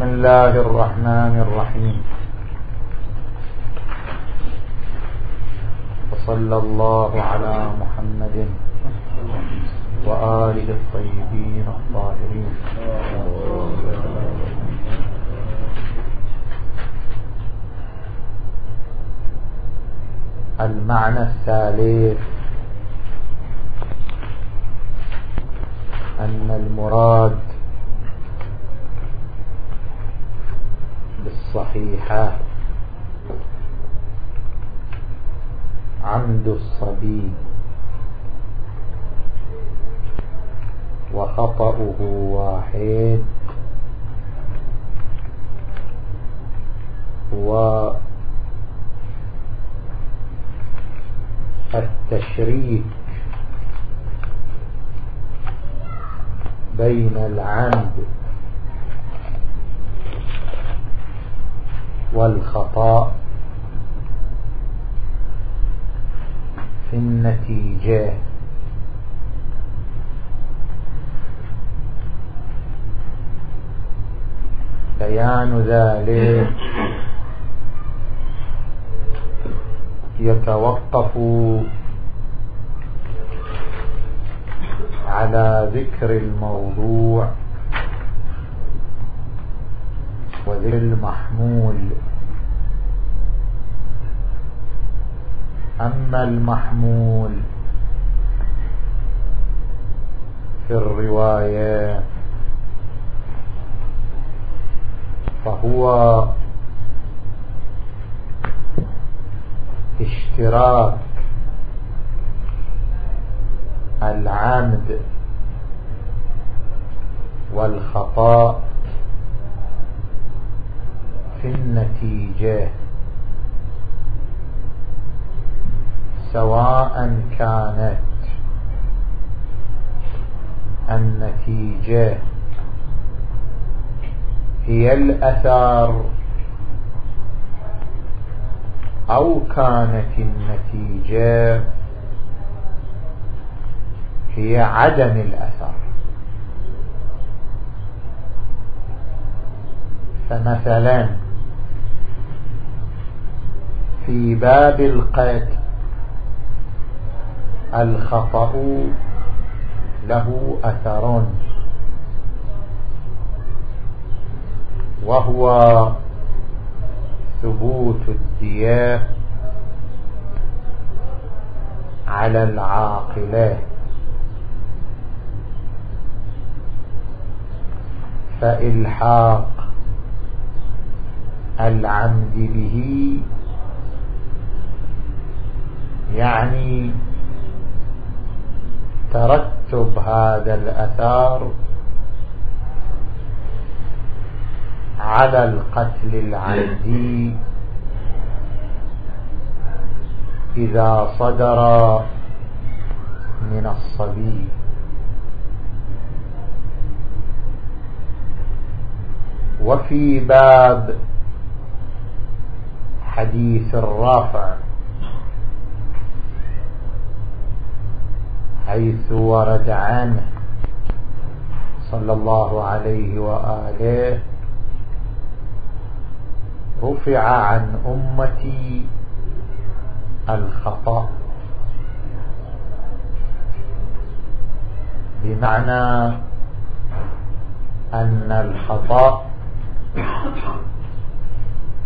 بسم الله الرحمن الرحيم. وصلى الله على محمد وآله الطيبين الطاهرين. المعنى الثالث. أن المراد بالصحيحة عمد الصبي. وخطأه واحد. والتشريك بين العمد والخطأ في النتيجة. بيان ذلك يتوقف على ذكر الموضوع. وذكر المحمول أما المحمول في الرواية فهو اشتراك العمد والخطأ في النتيجة. سواء كانت النتيجة هي الأثار أو كانت النتيجة هي عدم الأثر. فمثلا في باب القتل الخطأ له أثر وهو ثبوت الدية على العاقلة. فإلحاق العمد به يعني ترتب هذا الأثار على القتل العمدي إذا صدر من الصبي. وفي باب حديث الرافع. حيث ورد عنه صلى الله عليه وآله. رفع عن أمتي الخطأ. بمعنى أن الخطأ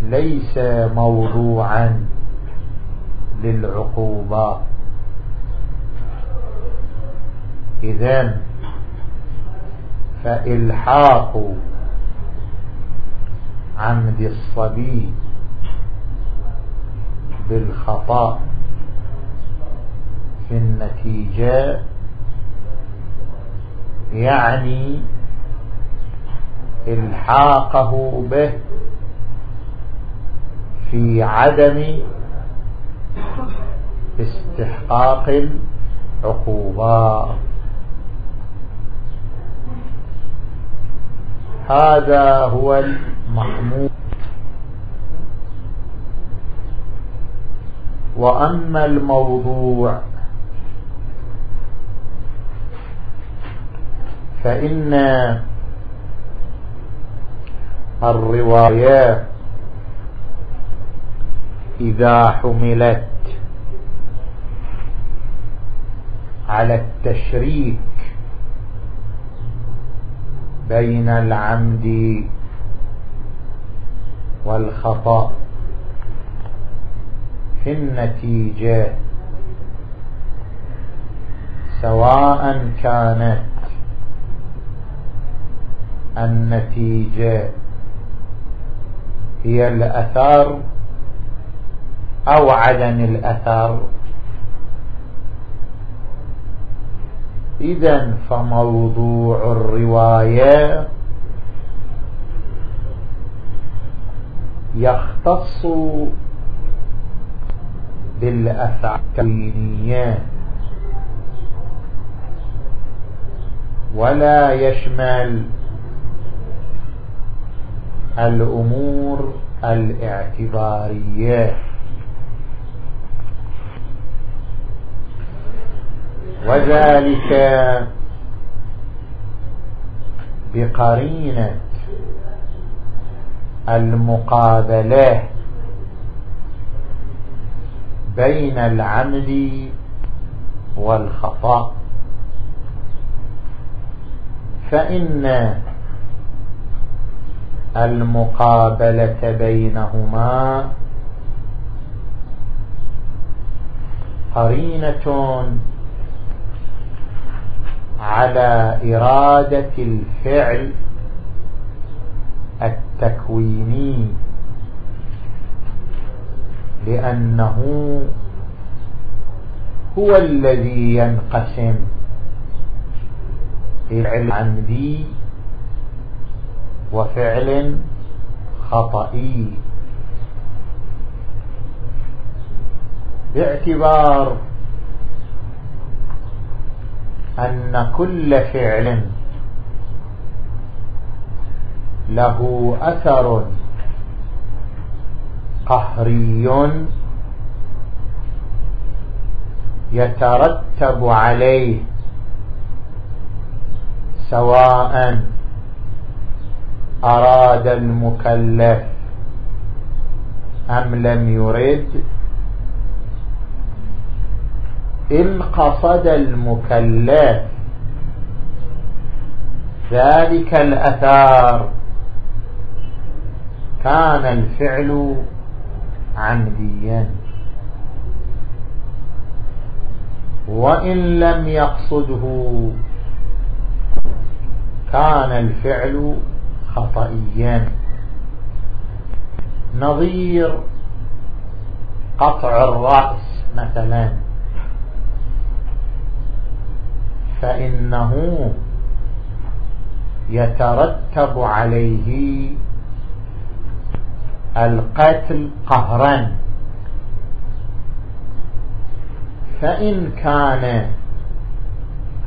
ليس موضوعا للعقوبات. إذن فإلحاق عمد الصبي بالخطأ في النتيجة يعني إلحاقه به في عدم استحقاق العقوبات. هذا هو المحمود. وأما الموضوع فإن الرواية إذا حملت على التشريك بين العمد والخطأ في النتيجة. سواء كانت النتيجة هي الأثر أو عدم الأثر. إذا فموضوع الرواية يختص بالأفعال التكوينية ولا يشمل الأمور الاعتبارية. وذلك بقرينة المقابلة بين العمد والخطأ. فإن المقابلة بينهما قرينة على إرادة الفعل التكويني لأنه هو الذي ينقسم فعل عمدي وفعل خطئي. باعتبار أن كل فعل له أثر قهري يترتب عليه سواء أراد المكلف أم لم يرد. إن قصد المكلف ذلك الأثار. كان الفعل عمديا. وإن لم يقصده كان الفعل خطئيا. نظير قطع الرأس مثلا. فإنه يترتب عليه القتل قهرا. فإن كان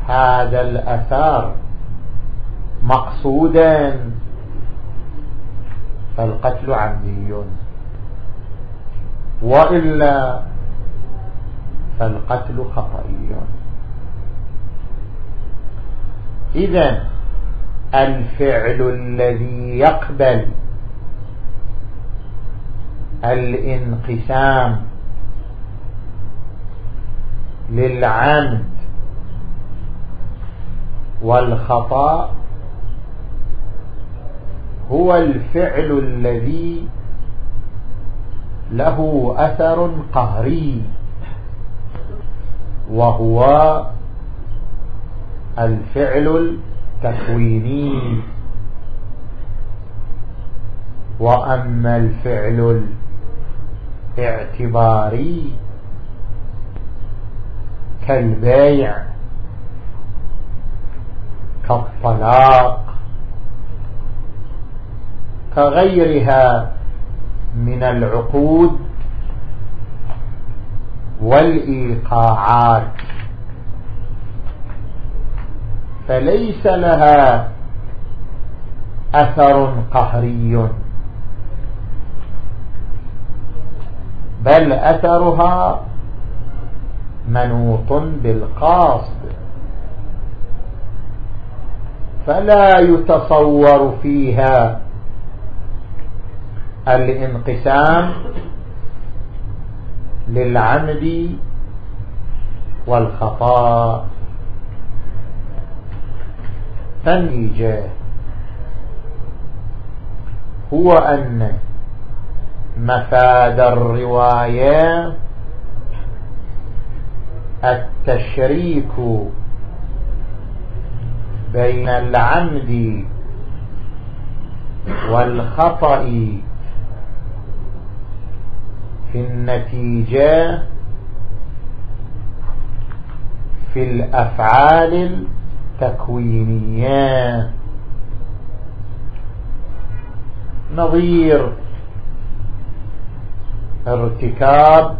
هذا الأثار مقصودا فالقتل عمدي. وإلا فالقتل خطئي إذا الفعل الذي يقبل الانقسام للعمد والخطأ هو الفعل الذي له أثر قهري وهو الفعل التكويني وأما الفعل الاعتباري كالبيع كالطلاق كغيرها من العقود والإيقاعات. فليس لها أثر قهري. بل أثرها منوط بالقاصد. فلا يتصور فيها الانقسام للعمد والخطأ فالنيجة هو أن مفاد الرواية التشريك بين العمد والخطأ في النتيجة في الأفعال التكوينية. نظير. ارتكاب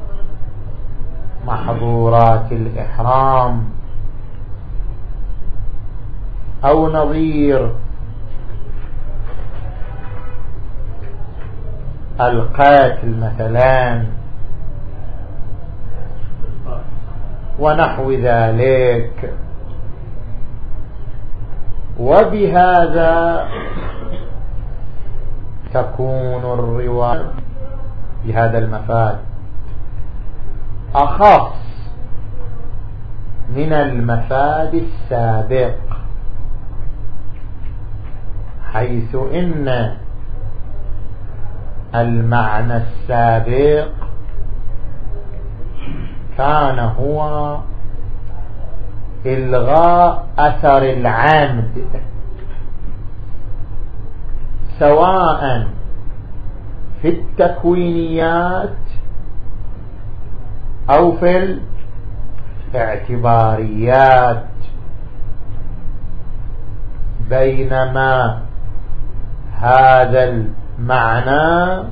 محظورات الإحرام. أو نظير. القاتل مثلا. ونحو ذلك. وبهذا تكون الرواية بهذا المفاد. أخص من المفاد السابق حيث إن المعنى السابق كان هو إلغاء أثر العمد. سواء في التكوينيات أو في الاعتباريات. بينما هذا المعنى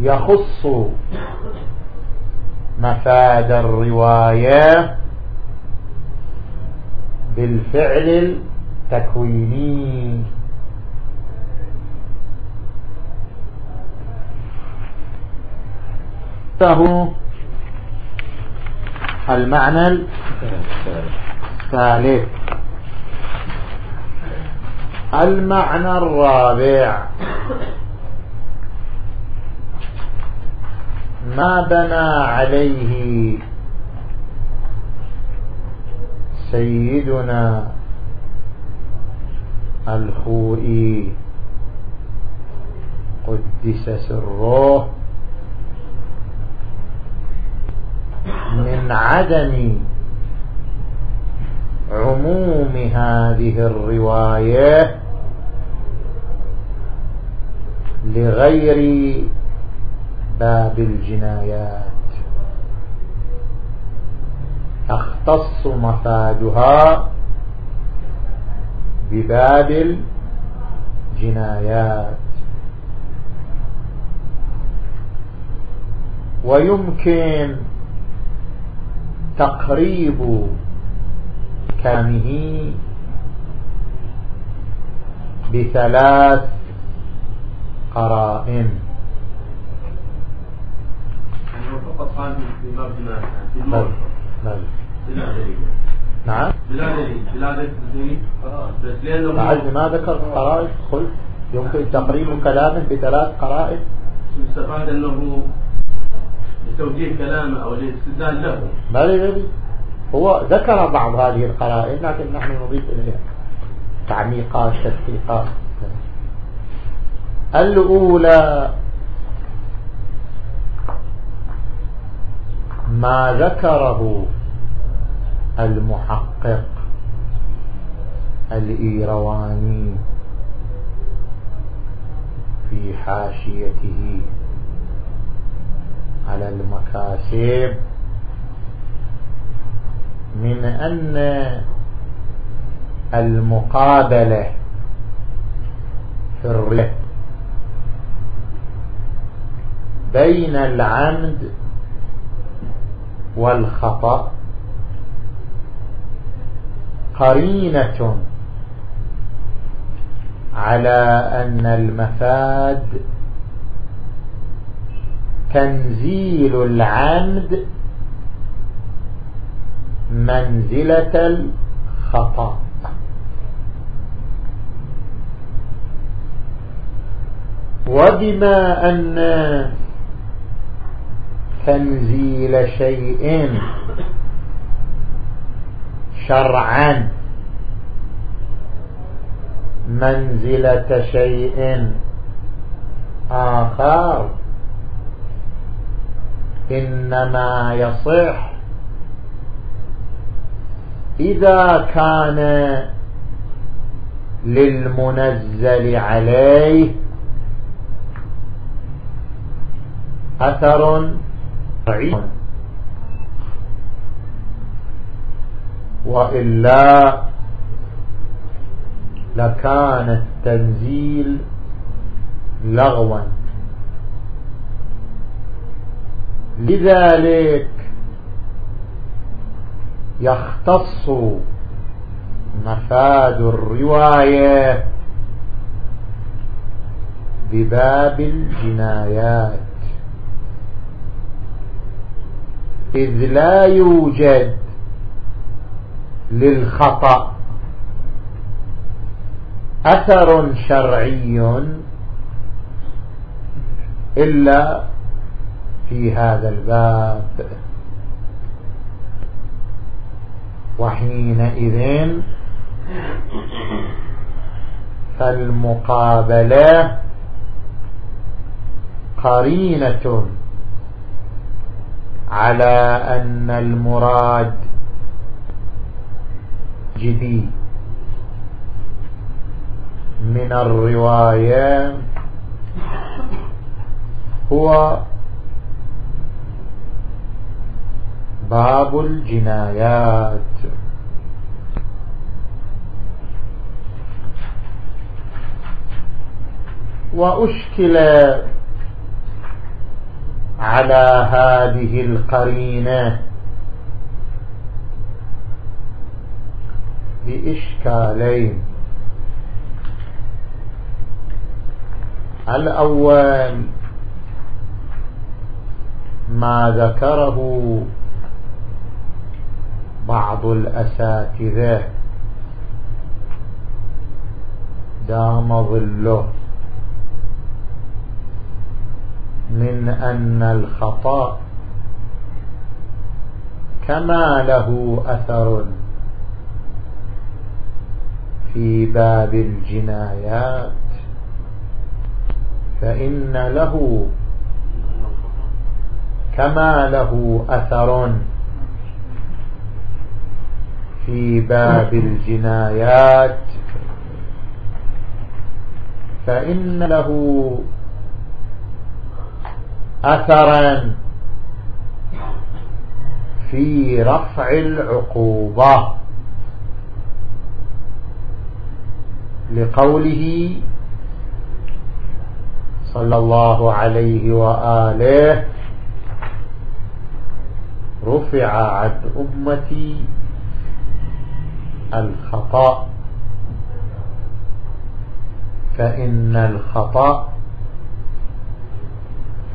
يخص مفاد الرواية بالفعل التكويني. فهو المعنى الثالث. المعنى الرابع. ما بنى عليه سيدنا الخوئي قدس سره من عدم عموم هذه الرواية لغير باب الجنايات. تختص مفادها بباب الجنايات. ويمكن تقريب كلامه بثلاث قرائن. فقط قال في باب في بل بل بلا دليل. نعم. بلا دليل. بلا دليل. بس لأنه بعد ما ذكر قرائن قلت يمكن تقريب كلامه بثلاث قرائن. يستفاد أنه لتوجيه كلامه أو الاستدلال له. بل بل هو ذكر بعض هذه القرائن لكن نحن نضيف إليها. تعميقات تدقيقات. الأولى ما ذكره المحقق الإيرواني في حاشيته على المكاسب من أن المقابلة في الرق بين العمد والخطأ قرينة على أن المفاد تنزيل العمد منزلة الخطأ. وبما أن تنزيل شيء شرعا. منزلة شيء آخر. إنما يصح. إذا كان للمنزل عليه أثر رعيم وإلا لكان التنزيل لغوا. لذلك يختص مفاد الرواية بباب الجنايات. إذ لا يوجد للخطأ أثر شرعي إلا في هذا الباب. وحينئذ فالمقابلة قرينة. على أن المراد جدي من الرواية هو باب الجنايات. وأشكل على هذه القرينة. بإشكالين. الأول ما ذكره بعض الأساتذة. دام ظله. من أن الخطأ كما له أثر في باب الجنايات فإن له كما له أثر في باب الجنايات فإن له أثرا في رفع العقوبة لقوله صلى الله عليه وآله رفع عن أمتي الخطأ فإن الخطأ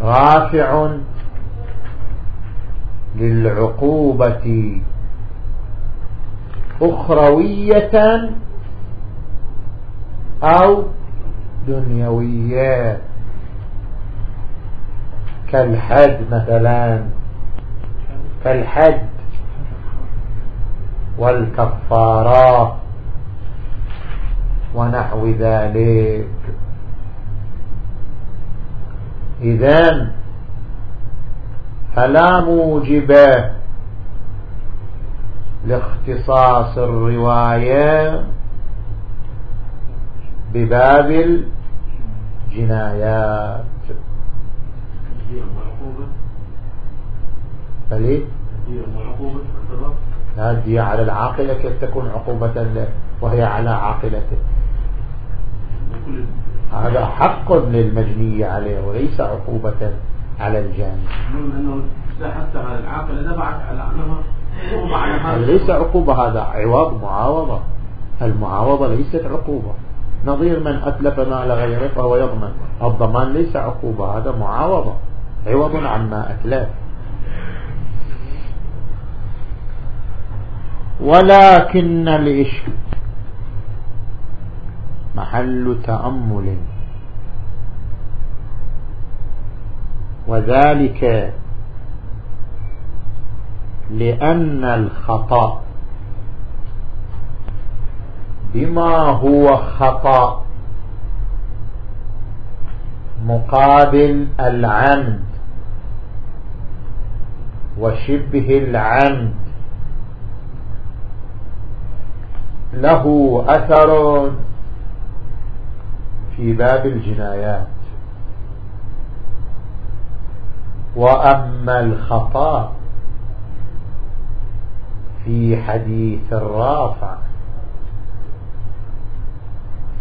رافع للعقوبة أخروية أو دنيوية. كالحد مثلا. كالحد والكفارة ونحو ذلك. إذن فلا موجب لاختصاص الرواية بباب الجنايات. فليه لا الدية على العاقلة كيف تكون عقوبة له وهي على عاقلته. هذا حق للمجني عليه وليس عقوبة على الجاني حتى على على أنها ليس عقوبة هذا عوض معاوضة. المعاوضة ليست عقوبة. نظير من أتلف مال غيره فهو يضمن. الضمان ليس عقوبة هذا معاوضة. عوض عما أتلف. ولكن الإشك محل تأمل. وذلك لأن الخطأ بما هو خطأ مقابل العمد وشبه العمد. له أثر في باب الجنايات. وأما الخطأ في حديث الرافع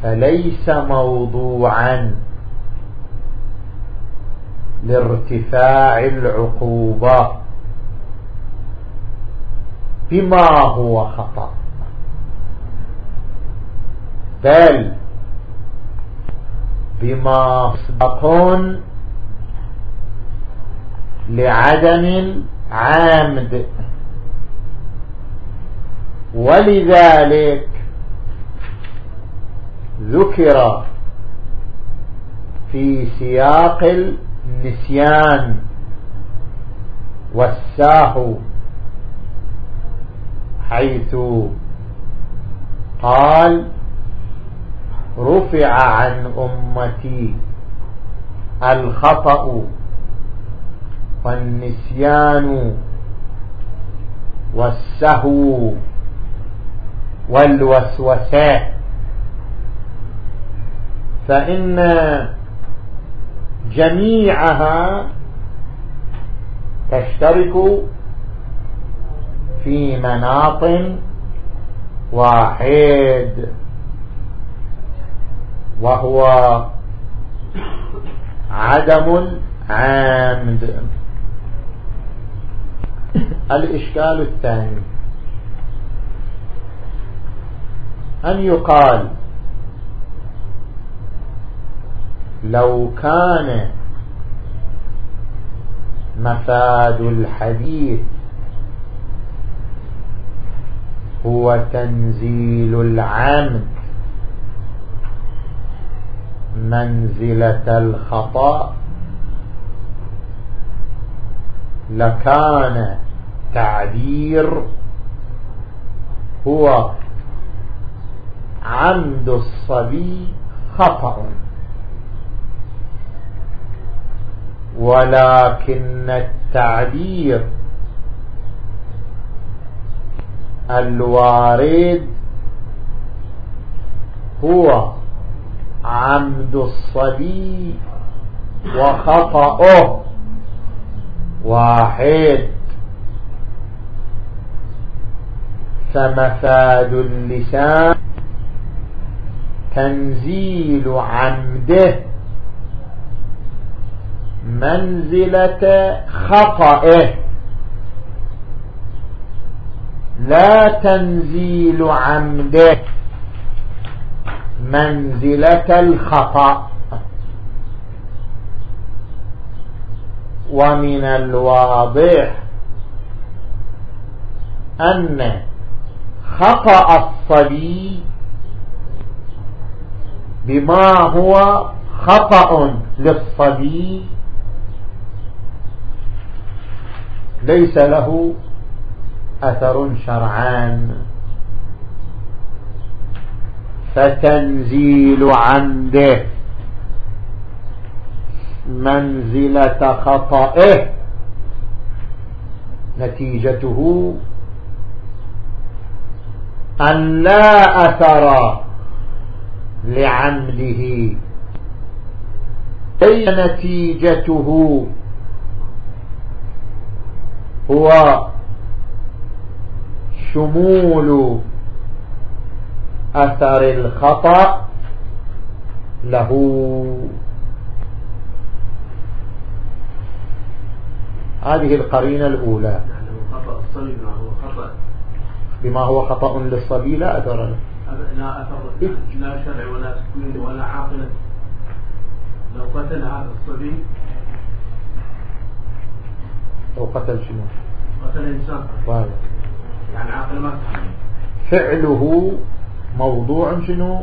فليس موضوعا لارتفاع العقوبة بما هو خطأ بل بما سبقون لعدم العامد ولذلك ذكر في سياق النسيان والساهو حيث قال رفع عن أمتي الخطأ والنسيان والسهو والوسوسة. فإن جميعها تشترك في مناط واحد. وهو عدم العامد. الإشكال الثاني. أن يقال لو كان مفاد الحديث هو تنزيل العمد منزلة الخطأ لكان تعبير هو عمد الصبي خطأ. ولكن التعبير الوارد هو عمد الصبي وخطأه. واحد. فمفاد اللسان. تنزيل عمده. منزلة خطأه. لا تنزيل عمده. منزلة الخطأ. ومن الواضح أن خطأ الصبي بما هو خطأ للصبي ليس له أثر شرعان فتنزيل عمده منزلة خطئه نتيجته أن لا أثر لعمده أي نتيجته؟ هو شمول أثر الخطأ له. هذه القرينة الأولى. الصبي بما هو خطأ للصبي لا أثر له. لا أثر لا شرع ولا تكوين ولا عاقلة لو قتل هذا الصبي أو قتل شنو؟ قتل إنسان. يعني عاقل ما فعله موضوع شنو؟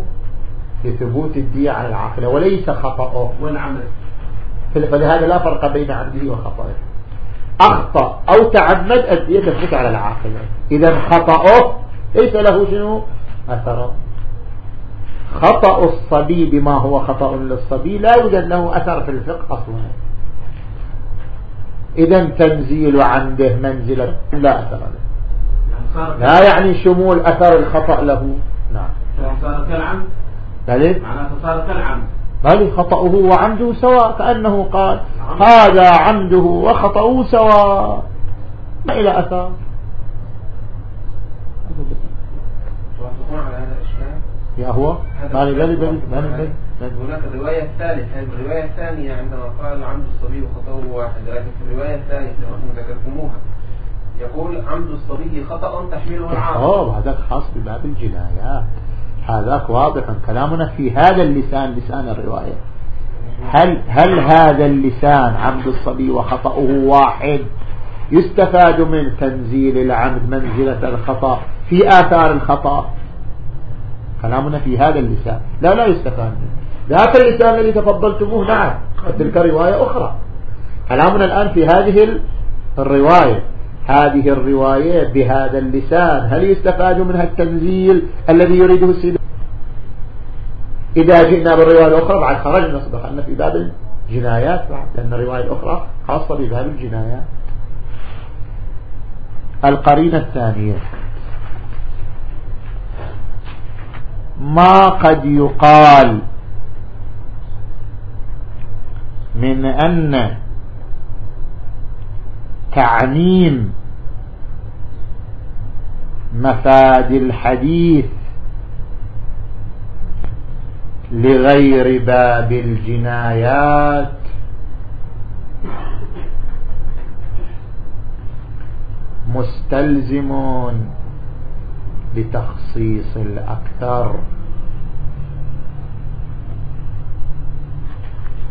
لثبوت الدية على العاقلة وليس خطأه. وين عمل فلهذا لا فرق بين عمده وخطأه. أخطأ أو تعمد الدية تثبت على العاقل إذا خطأه ليس له شنو؟ أثر. خطأ الصبي بما هو خطأ للصبي لا يوجد له أثر في الفقه أصلا. إذا تنزيل عنده منزلة لا أثر له. يعني لا يعني شمول أثر الخطأ له. نعم. صار كالعمد. بل معناته صار كالعمد. بل خطأه وعمده سواء كأنه قال نعم. هذا عمده وخطأه سواء. ما إلى أثار يا هو؟ مالي بلي هناك الرواية الثالثة الرواية الثانية عندما قال عمد الصبي وخطأه واحد. لكن في الرواية الثانية كما ذكرتموها. يقول عمد الصبي خطأ تحمله العاقل آه هذاك خاص بباب الجنايات هذاك واضح كلامنا في هذا اللسان لسان الرواية. هل هل هذا اللسان عمد الصبي وخطأه واحد؟ يستفاد من تنزيل العمد منزلة الخطأ في آثار الخطأ. كلامنا في هذا اللسان. لا لا يستفاد منه. ذاك اللسان الذي تفضلتموه نعم تلك رواية أخرى. كلامنا الآن في هذه الرواية. هذه الرواية بهذا اللسان. هل يستفاد منها التنزيل الذي يريده السيد؟ إذا جئنا بالرواية الأخرى بعد خرجنا أن في باب الجنايات بعد لأن الرواية الأخرى خاصة بباب الجنايات. القرينة الثانية. ما قد يقال من أن تعميم مفاد الحديث لغير باب الجنايات. مستلزم لتخصيص الأكثر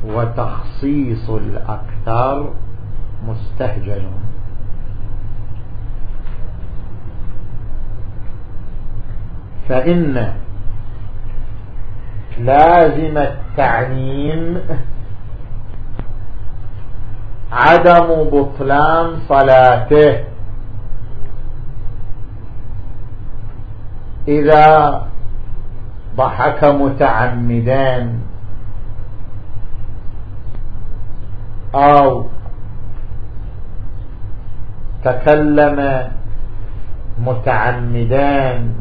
وتخصيص الأكثر مستهجن. فإن لازم التعميم عدم بطلان صلاته. إذا ضحك متعمدان أو تكلم متعمدان.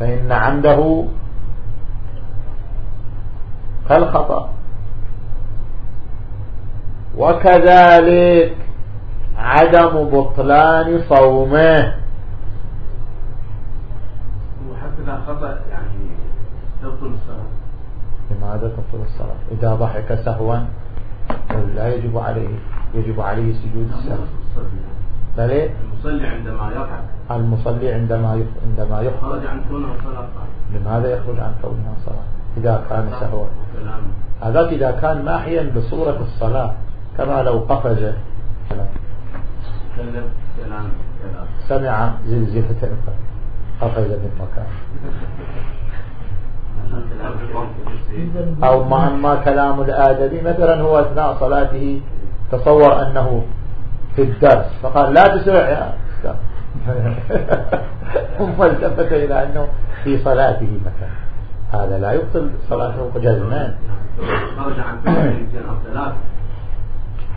فإن عنده كالخطأ. وكذلك عدم بطلان صومه. وحتى خطأ يعني تبطل الصلاة. لماذا تبطل الصلاة؟ إذا ضحك سهوا لا يجب عليه. يجب عليه سجود السهو المصلي عندما يضحك. المصلي عندما عندما يخرج. خرج عن كونه صلاة لماذا يخرج عن كونها صلاة؟ إذا كان سهوا. هذا إذا كان ماحيا بصورة الصلاة كما لو قفز. سمع زلزلة قفز من مكان. أو ما ما كلام الآدمي مثلا هو أثناء صلاته تصور أنه في الدرس. فقال لا تسرع يا أستاذ. ثم التفت إلى أنه في صلاته مثلا. هذا لا يبطل صلاته جزمان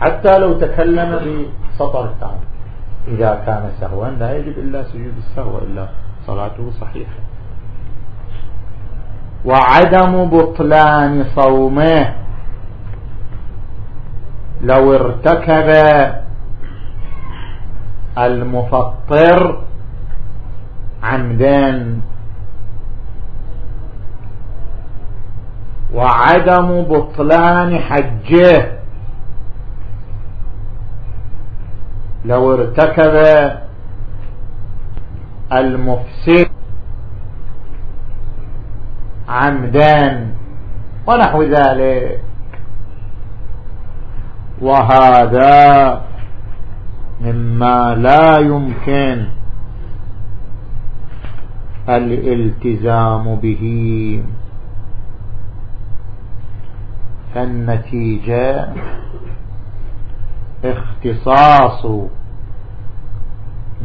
حتى لو تكلم بسطر التعب. إذا كان سهوا لا يجب إلا سجود السهو إلا صلاته صحيحة. وعدم بطلان صومه. لو ارتكب المفطر عمدان وعدم بطلان حجه لو ارتكب المفسد عمدان ونحو ذلك. وهذا مما لا يمكن الالتزام به. فالنتيجة اختصاص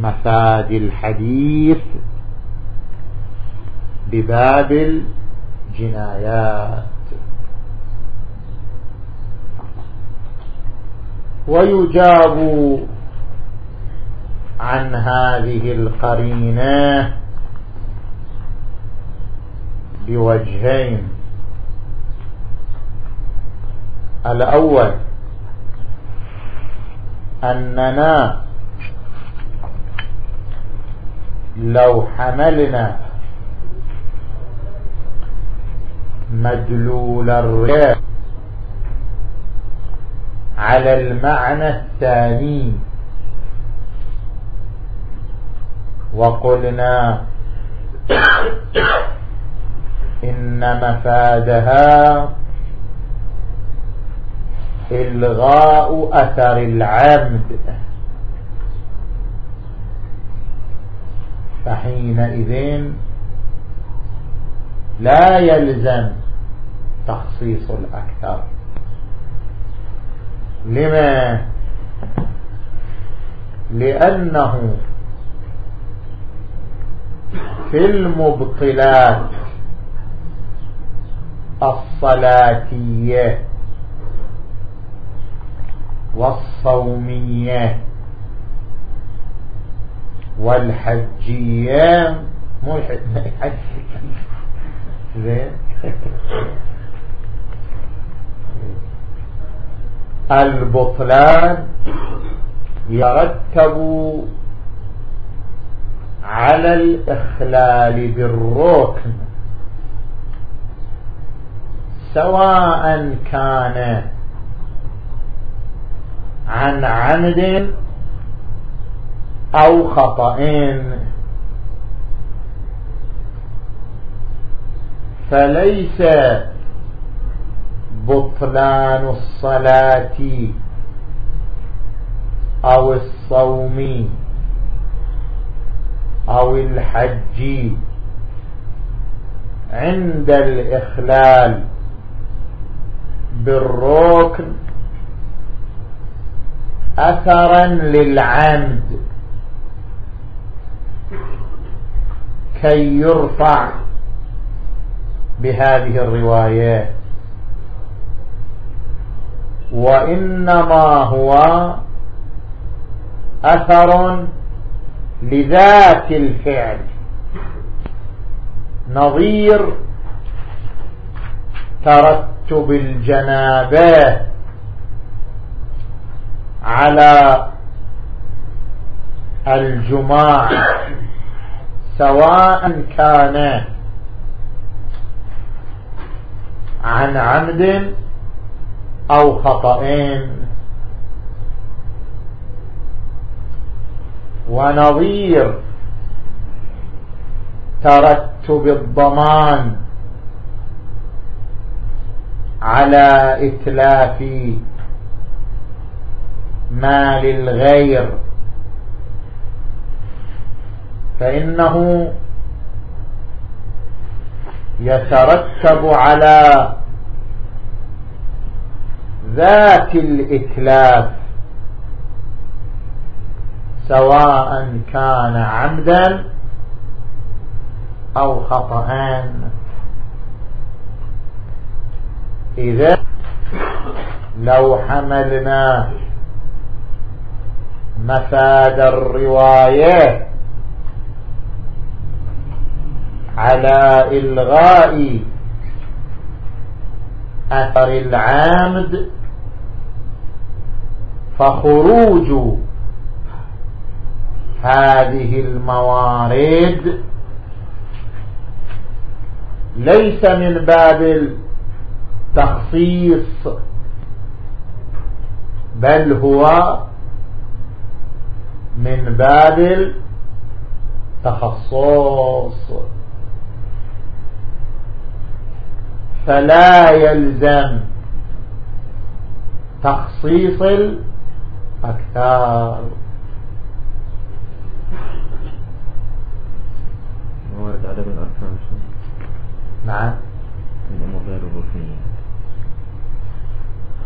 مفاد الحديث بباب الجنايات. ويجاب عن هذه القرينة بوجهين. الأول أننا لو حملنا مدلول الرياء على المعنى الثاني وقلنا إن مفادها إلغاء أثر العمد فحينئذ لا يلزم تخصيص الأكثر. لما؟ لأنه في المبطلات الصلاتية والصومية والحجية. مو الحج. زين. البطلان يرتب على الإخلال بالركن سواء كان عن عمد أو خطأ. فليس بطلان الصلاة أو الصوم أو الحج عند الإخلال بالركن أثرا للعمد كي يرفع بهذه الروايات. وإنما هو أثر لذات الفعل. نظير ترتب الجنابة على الجماع سواء كان عن عمد أو خطأين. ونظير ترتب الضمان على إتلاف مال الغير. فإنه يترتب على ذات الإتلاف سواء كان عمدا أو خطأ. إذا لو حملنا مفاد الرواية على إلغاء أثر العامد فخروج هذه الموارد ليس من باب التخصيص بل هو من باب التخصص. فلا يلزم تخصيص الأكثار موارد عدم الأركان نعم. من الأمور غير الركنية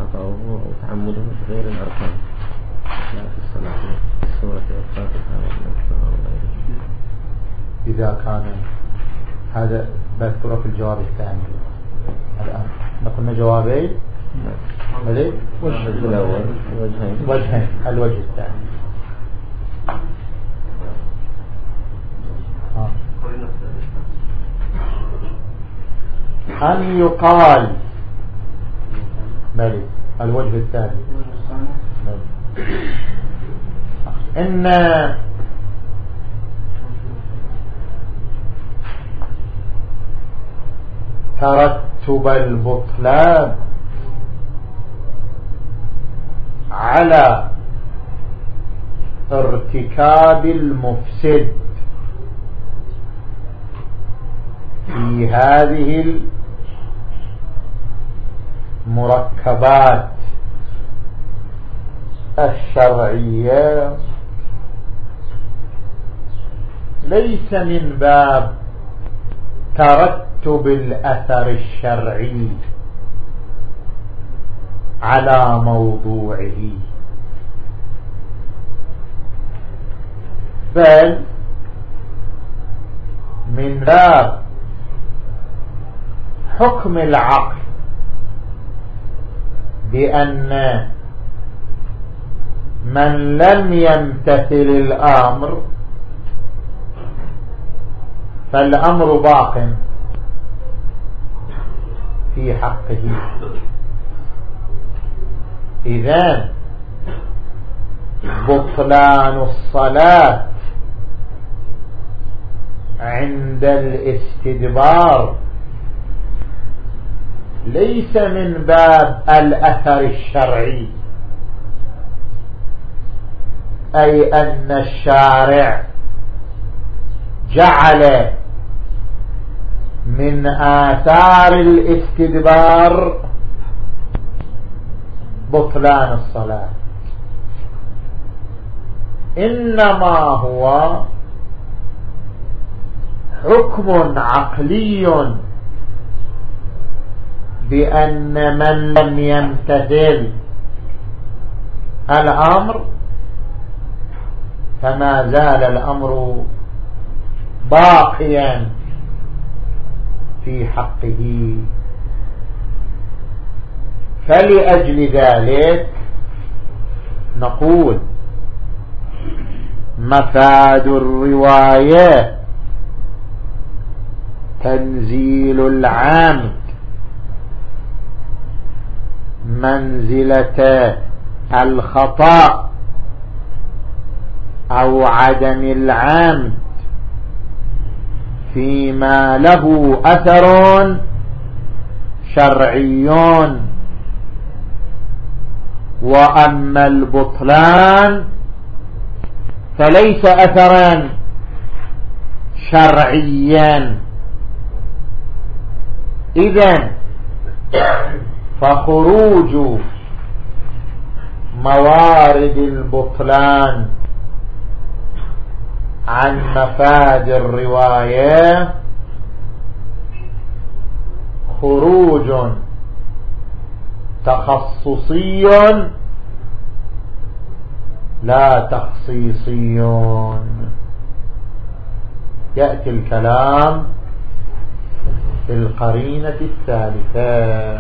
وتعمده غير الأركان لا في الصلاة سورة الفاتحة إذا كان هذا بذكره في الجواب الثاني. الآن نقلنا جوابين. الوجه الأول وجهين. وجهين الوجه الثاني. أن يقال؟ ملك. الوجه الثاني. إن ترتب البطلان على ارتكاب المفسد في هذه المركبات الشرعية. ليس من باب ترتب الأثر الشرعي. على موضوعه. بل من باب حكم العقل بأن من لم يمتثل الأمر فالأمر باق في حقه. إذا بطلان الصلاة عند الاستدبار ليس من باب الأثر الشرعي أي أن الشارع جعل من آثار الاستدبار بطلان الصلاة. إنما هو حكم عقلي بأن من لم يمتثل الأمر فما زال الأمر باقيا في حقه. فلأجل ذلك نقول مفاد الرواية تنزيل العام منزلة الخطأ أو عدم العمد فيما له أثر شرعي وأما البطلان فليس أثرا شرعيا إذن فخروج موارد البطلان عن مفاد الرواية خروج تخصصي لا تخصيصي يأتي الكلام في القرينة الثالثة.